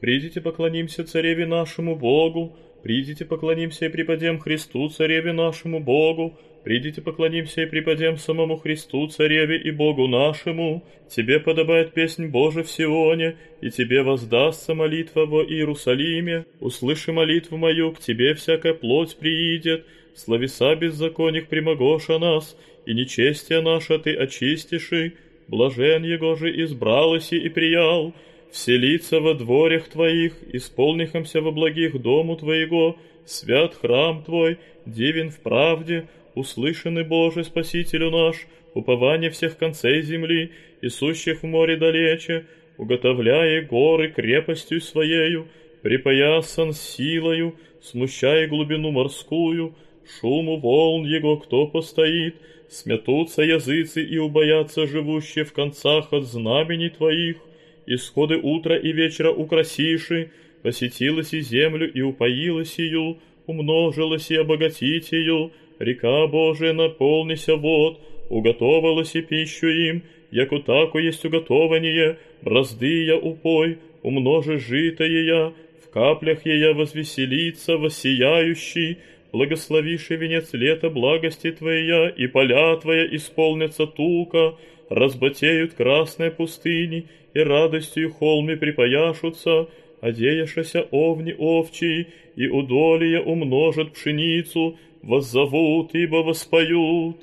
Придите поклонимся цареве нашему Богу, придите поклонимся и преподем Христу цареве нашему Богу, придите поклонимся и преподем самому Христу цареве и Богу нашему. Тебе подобает песнь Божия в Сионе, и тебе воздастся молитва во Иерусалиме. Услыши молитву мою, к тебе всякая плоть приидет, словеса беззаконных примогоша нас, и нечестие наше ты очистиши, блажен его же избралося и приял, вселиться во дворях Твоих, исполнихомся во благих дому Твоего, свят храм Твой, дивен в правде, услышанный Боже Спасителю наш, упование всех концей земли и сущих в море далече, уготовляя горы крепостью Своею, припоясан силою, смущая глубину морскую, шуму волн Его кто постоит, сметутся языцы и убоятся живущие в концах от знамений Твоих, исходы утра и вечера украсиши, посетилась и землю и упоилась ее, умножилась и обогатить ее, река Божия наполнися вод, уготовилась и пищу им, яко тако есть уготование, бразды я упой, умножи житое я, в каплях я возвеселится воссияющий, благословиши венец лета благости Твоя, и поля Твоя исполнятся тука, разбатеют красные пустыни, и радостью холми припояшутся, одеяшася овни овчий, и удолия умножат пшеницу, воззовут, ибо воспоют.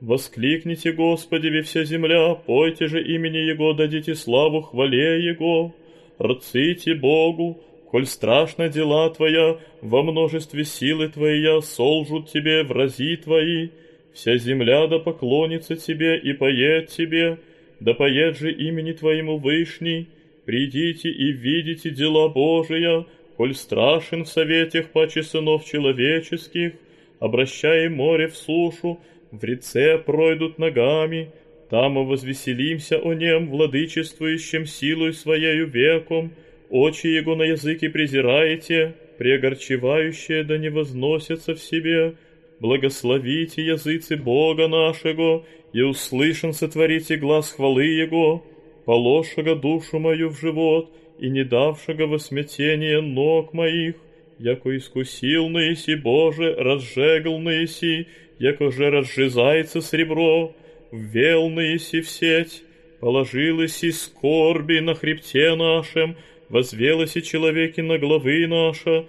Воскликните, Господи, ve вся земля, пойте же имени Его, дадите славу хвале Его, рците Богу, коль страшны дела Твоя, во множестве силы Твоя солжут Тебе врази Твои, вся земля да поклонится Тебе и поет Тебе, да поет же имени Твоему Вышний, придите и видите дела Божия, коль страшен в советях паче сынов человеческих, обращая море в сушу, в реце пройдут ногами, там возвеселимся о нем, владычествующим силой своею веком, очи его на языке презираете, преогорчевающие да не возносятся в себе, благословите языцы Бога нашего, и услышан сотворите глаз хвалы Его, положшего душу мою в живот и не давшего во смятение ног моих, яко искусил Наиси Боже, разжегл Наиси, яко же разжизается сребро, ввел Наиси в сеть, положилась и скорби на хребте нашем, возвелась и человеки на главы наша,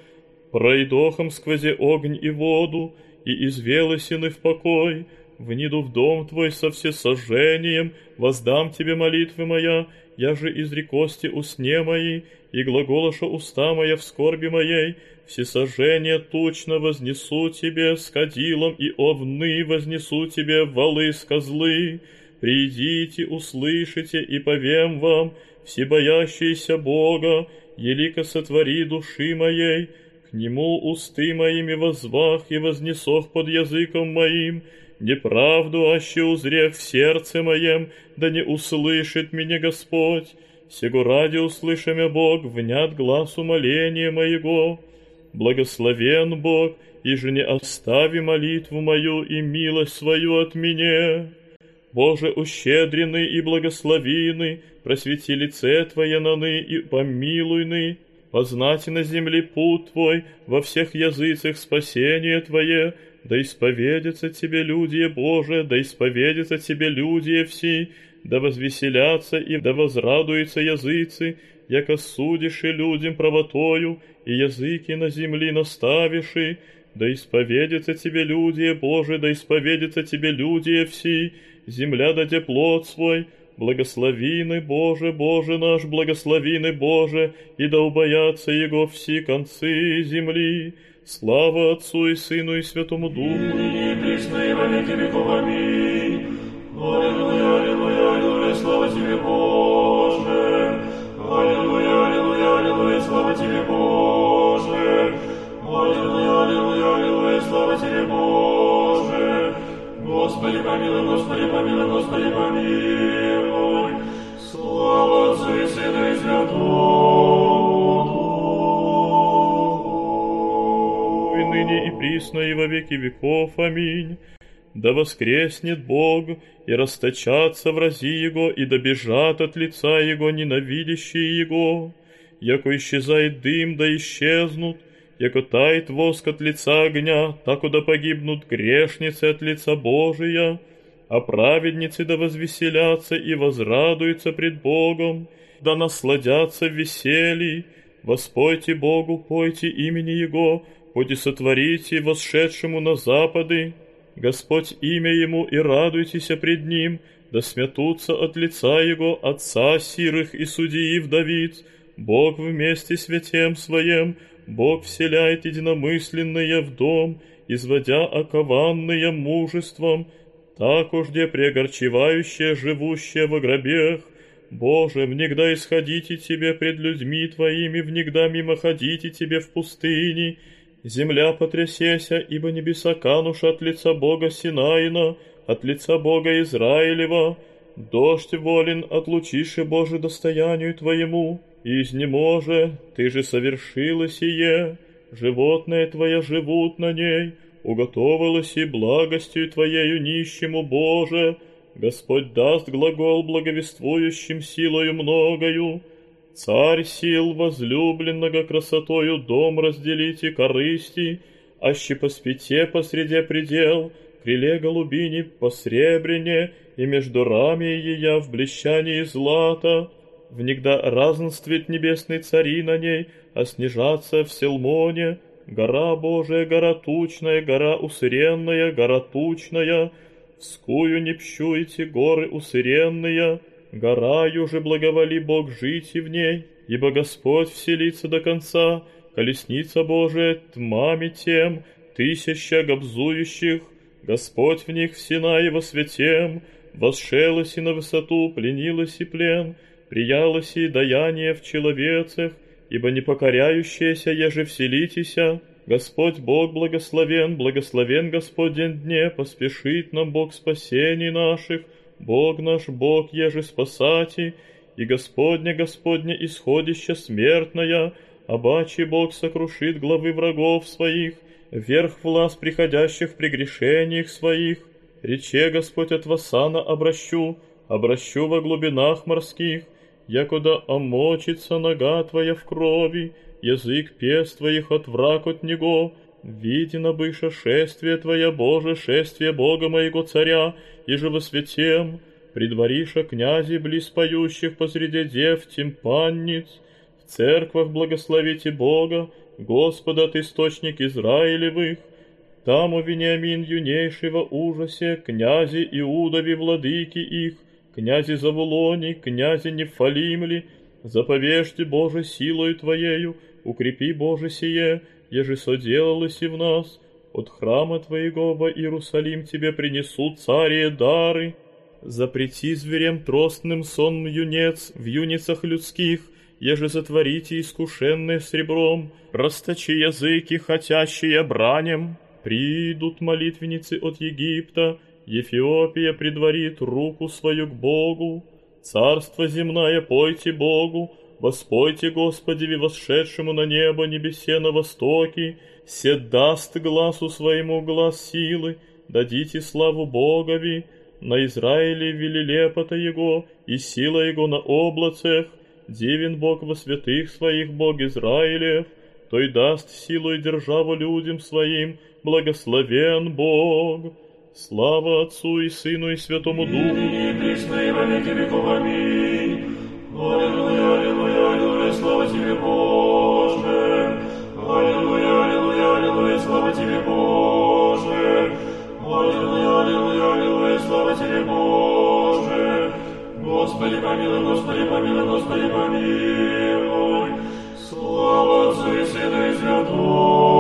пройдохом сквозь огонь и воду, и извелась и в покой, вниду в дом твой со всесожжением, воздам тебе молитвы моя, я же изрекости усне мои, и глаголоша уста моя в скорби моей, всесожжение тучно вознесу тебе с кадилом, и овны вознесу тебе валы с козлы. Придите, услышите, и повем вам, всебоящийся Бога, елико сотвори души моей, нему усты моими возвах и вознесох под языком моим, неправду аще узрех в сердце моем, да не услышит меня Господь. Сего ради услышамя Бог, внят глаз умоления моего. Благословен Бог, и же не остави молитву мою и милость свою от меня. Боже, ущедренный и благословенный, просвети лице Твое наны и помилуйны, познати на земле путь Твой, во всех языцах спасение Твое, да исповедятся Тебе люди Боже, да исповедятся Тебе люди все, да возвеселятся и да возрадуются языцы, яко судишь и людям правотою, и языки на земли наставиши, да исповедятся Тебе люди Боже, да исповедятся Тебе люди все, земля даде плод свой, благословины Боже, Боже наш, благословины Боже, и да убоятся Его все концы земли, Слава Отцу и Сыну и Святому Духу. И присно и во веки веков. Аминь. Аллилуйя, аллилуйя, аллилуйя, слава Тебе, Боже. Аллилуйя, аллилуйя, аллилуйя, слава Тебе, Боже. Аллилуйя, аллилуйя, аллилуйя, слава Тебе, Боже. Господи, помилуй, Господи, помилуй, Господи, помилуй. Слава Отцу и Сыну и Святому ныне и присно и во веки веков. Аминь. Да воскреснет Бог, и расточатся врази Его, и добежат от лица Его ненавидящие Его. яко исчезает дым, да исчезнут, яко тает воск от лица огня, так куда погибнут грешницы от лица Божия, а праведницы да возвеселятся и возрадуются пред Богом, да насладятся веселье, воспойте Богу, пойте имени Его, поди сотворите восшедшему на запады, Господь имя Ему и радуйтесь пред Ним, да смятутся от лица Его отца сирых и судьи вдовиц, Бог вместе святем Своем, Бог вселяет единомысленные в дом, изводя окованные мужеством, так уж где преогорчевающее, живущее во гробех, Боже, внегда исходите Тебе пред людьми Твоими, внегда мимо ходите Тебе в пустыне, земля потрясеся, ибо небеса кануш от лица Бога Синаина, от лица Бога Израилева, дождь волен отлучиши Боже достоянию Твоему, изнеможе, Ты же совершила сие, животные Твоя живут на ней, уготовилась и благостью Твоею нищему Боже, Господь даст глагол благовествующим силою многою. Царь сил возлюбленного красотою дом разделите корысти, аще по спите посреди предел, криле голубини посребрене, и между рами ее в блещании злата, внегда разнствит небесный цари на ней, а снижаться в Селмоне, гора Божия, гора тучная, гора усыренная, гора тучная, Скую не пщуете горы усыренные, гораю же благоволи Бог жить и в ней, ибо Господь вселится до конца, колесница Божия тьмами тем, тысяча гобзующих, Господь в них в Синае во святем, восшелась и на высоту, пленилась и плен, приялось и даяние в человецах, ибо не покоряющаяся еже вселитеся, Господь Бог благословен, благословен Господень дне, поспешит нам Бог спасений наших, Бог наш Бог, еже спасати, и Господня Господня исходище смертная, обаче Бог сокрушит главы врагов своих, верх власт приходящих в прегрешениях своих. Рече Господь от Васана обращу, обращу во глубинах морских, якуда омочится нога твоя в крови, язык пес твоих от враг от него, видено быша шествие Твоя, Боже, шествие Бога моего царя, и же во святем, предвориша князи близ поющих посреди дев тимпанниц, в церквах благословите Бога, Господа от источник Израилевых, там у Вениамин юнейшего ужасе, князи Иудови владыки их, князи Завулони, князи Нефалимли, заповежьте Боже силою Твоею, укрепи, Боже, сие, еже соделалось и в нас. От храма Твоего во Иерусалим Тебе принесут цари дары. Запрети зверем тростным сон юнец в юницах людских, еже затворите искушенные сребром, расточи языки, хотящие бранем. Придут молитвенницы от Египта, Ефиопия предварит руку свою к Богу. Царство земное пойте Богу, Воспойте Господи, восшедшему на небо небесе на востоке, се даст глазу своему глаз силы, дадите славу Богови, на Израиле вели лепота Его, и сила Его на облацах, дивен Бог во святых своих Бог Израилев, той даст силу и державу людям своим, благословен Бог. Слава Отцу и Сыну и Святому Духу. И присно во веки веков. Аминь. Аллилуйя, аллилуйя, аллилуйя, слава тебе, Боже. Аллилуйя, аллилуйя, аллилуйя, слава тебе, Боже. Аллилуйя, аллилуйя, аллилуйя, слава тебе, Боже. Господи помилуй, Господи помилуй, Господи помилуй. Слава Отцу и Сыну и Святому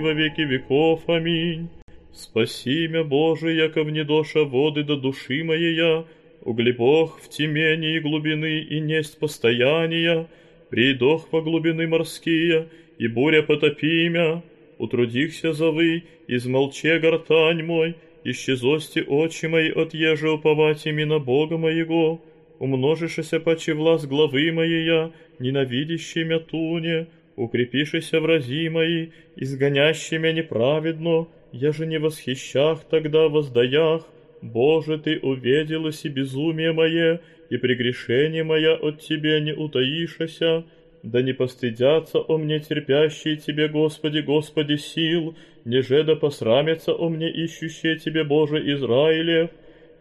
во веки веков. Аминь. Спаси мя, Боже, яко внедоша воды до души моея, углебох в темени и глубины и несть постояния, придох во глубины морские, и буря потопи мя, утрудихся зовы, измолче гортань мой, исчезости очи мои от еже уповать ими на Бога моего, умножишься паче власть главы моея, ненавидящий мя туне, укрепишися врази мои, изгонящий мя неправедно, я же не восхищах тогда воздаях, Боже, Ты увиделась и безумие мое, и прегрешение мое от Тебе не утаишася, да не постыдятся о мне терпящие Тебе, Господи, Господи сил, неже да посрамятся о мне ищущие Тебе, Боже Израилев,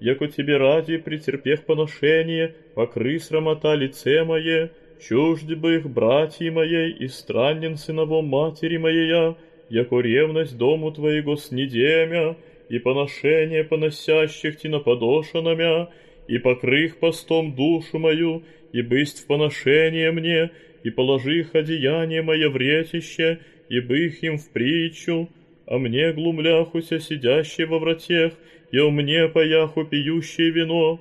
яко Тебе ради, претерпех поношение, покры срамота лице мое, чужд бы их братья моей и странен сыновом матери моей, яко ревность дому Твоего снедемя, и поношение поносящих ти наподошанамя, и покрых постом душу мою, и бысть в поношение мне, и положи их одеяние мое в ретище, и бых им в притчу, а мне глумляхуся сидящий во вратех, и о мне паяху пьющее вино,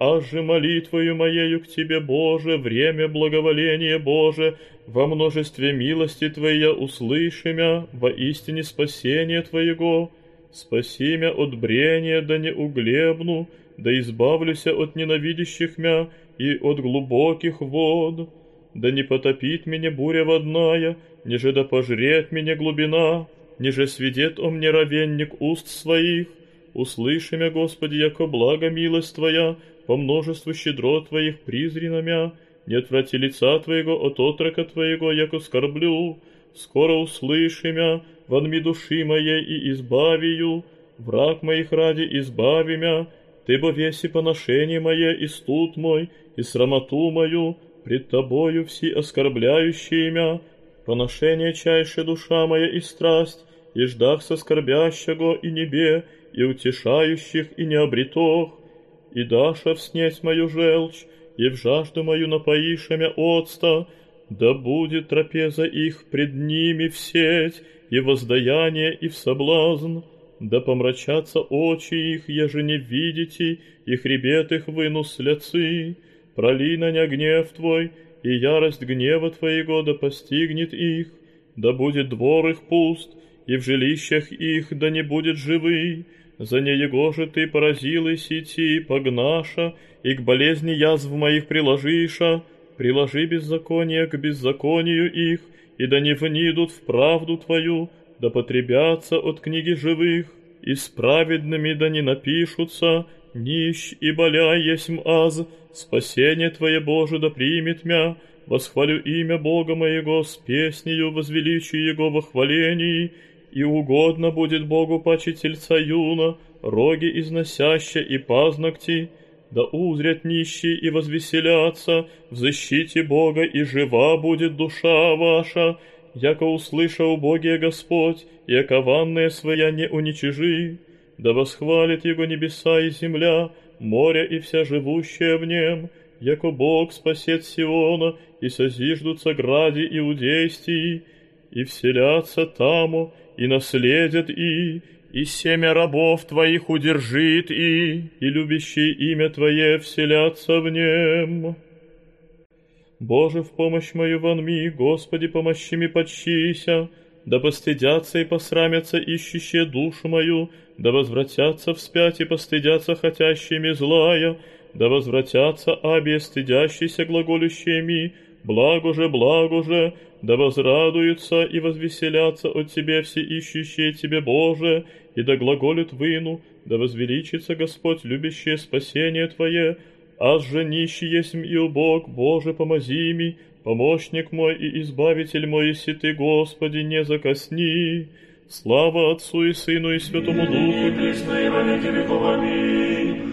а же молитвою моею к Тебе, Боже, время благоволения Боже, во множестве милости Твоя услышимя, во истине спасения Твоего, спаси мя от брения, да не углебну, да избавлюся от ненавидящих мя и от глубоких вод, да не потопит меня буря водная, ниже да пожрет меня глубина, ниже сведет о мне равенник уст своих. Услыши мя, Господи, яко благо милость Твоя, по множеству щедрот Твоих призри мя, не отврати лица Твоего от отрока Твоего, яко скорблю, скоро услыши мя, вонми души моей и избавию, враг моих ради избави мя, Ты бо веси поношение мое и студ мой, и срамоту мою, пред тобою все оскорбляющие мя, поношение чайше душа моя и страсть, и ждах соскорбящего и небе, и утешающих и не обретох, и даша вснеть мою желчь, и в жажду мою напоиша мя отста, да будет трапеза их пред ними в сеть, и воздаяние, и в соблазн, да помрачатся очи их, еже не видите, и хребет их выну сляцы, проли на ня гнев Твой, и ярость гнева Твоего да постигнет их, да будет двор их пуст, и в жилищах их да не будет живы, за него же Ты поразил и сети, погнаша, и к болезни язв моих приложиша, приложи беззаконие к беззаконию их, и да не внидут в правду Твою, да потребятся от книги живых, и с праведными да не напишутся, нищ и боля есмь аз, спасение Твое, Боже, да примет мя, восхвалю имя Бога моего с песнею, возвеличию Его во хвалении, и угодно будет Богу паче тельца юна, роги износящие и пазногти, да узрят нищие и возвеселятся, в защите Бога и жива будет душа ваша, яко услыша убогие Господь, и окованные своя не уничижи, да восхвалит Его небеса и земля, море и вся живущая в нем, яко Бог спасет Сиона, и созиждутся гради иудейстии, и вселятся таму, и наследят и, и семя рабов Твоих удержит и, и любящие имя Твое вселятся в нем. Боже, в помощь мою вонми, Господи, помощи ми подщися, да постыдятся и посрамятся ищущие душу мою, да возвратятся вспять и постыдятся хотящими злая, да возвратятся аби стыдящиеся глаголющими, благо же, благо же, да возрадуются и возвеселятся от Тебе все ищущие Тебе, Боже, и да глаголют выну, да возвеличится Господь, любящее спасение Твое, аз же нищий есть и убог, Боже, помози ми, помощник мой и избавитель мой, если Ты, Господи, не закосни. Слава Отцу и Сыну и Святому Духу. И присно и во веки веков. Аминь.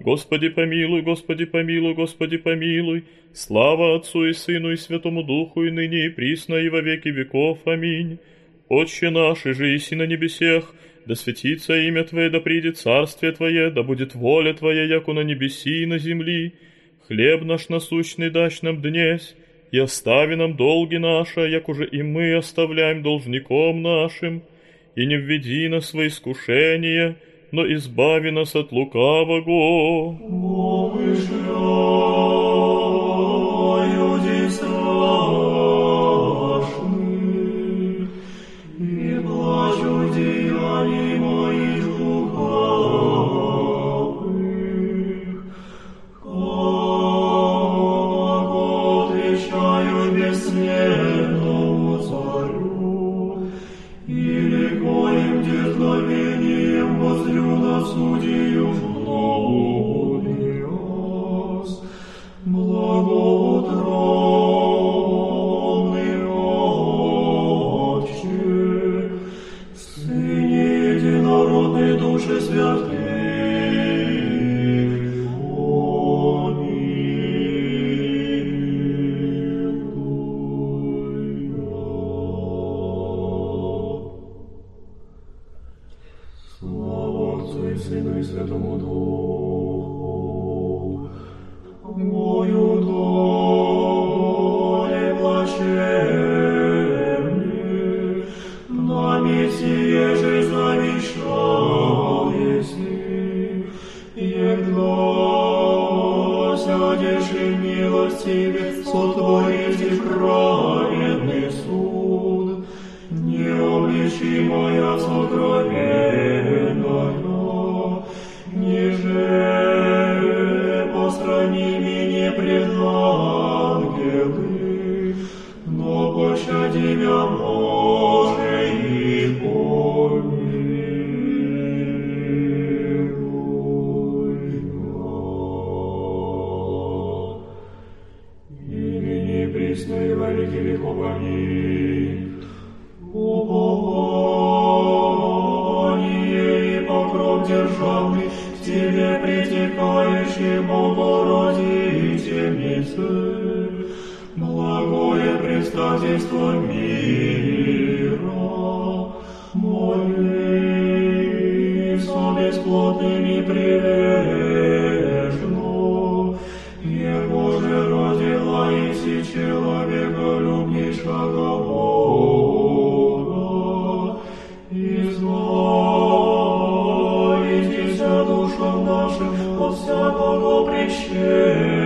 Господи помилуй, Господи помилуй, Господи помилуй. Слава Отцу и Сыну и Святому Духу, и ныне и присно, и во веки веков. Аминь. Отче наш, и же на небесех, да светится имя Твое, да придет царствие Твое, да будет воля Твоя, яко на небеси и на земли. Хлеб наш насущный дашь нам днесь, и остави нам долги наши, як уже и мы оставляем должником нашим, и не введи нас в искушение, но избави нас от лукавого. Иси человека любнейшего Бога, избавитеся душам нашим от всякого прещения,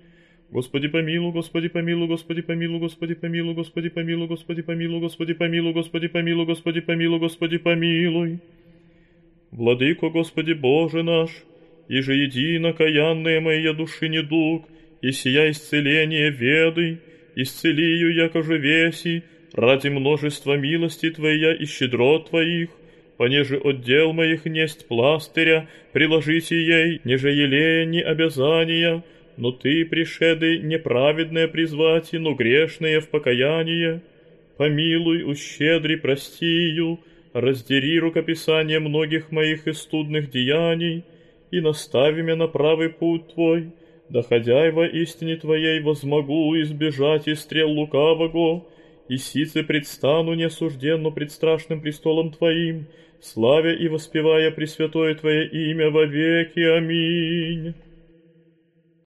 Господи помилуй, Господи помилуй, Господи помилуй, Господи помилуй, Господи помилуй, Господи помилуй, Господи помилуй, Господи помилуй, Господи помилуй, Господи помилуй. Владыко Господи Боже наш, и же едино каянная моя души недуг, и сия исцеление веды, исцелию яко же веси, ради множества милости Твоя и щедрот Твоих, понеже отдел моих несть пластыря, приложите ей, неже елея ни обязания, но Ты, пришеды, неправедное призвати, но грешные в покаяние. Помилуй, ущедри, простию, раздери рукописание многих моих истудных деяний, и настави меня на правый путь Твой, доходя во истине Твоей возмогу избежать и стрел лукавого, и сице предстану неосужденно пред страшным престолом Твоим, славя и воспевая Пресвятое Твое имя во веки. Аминь.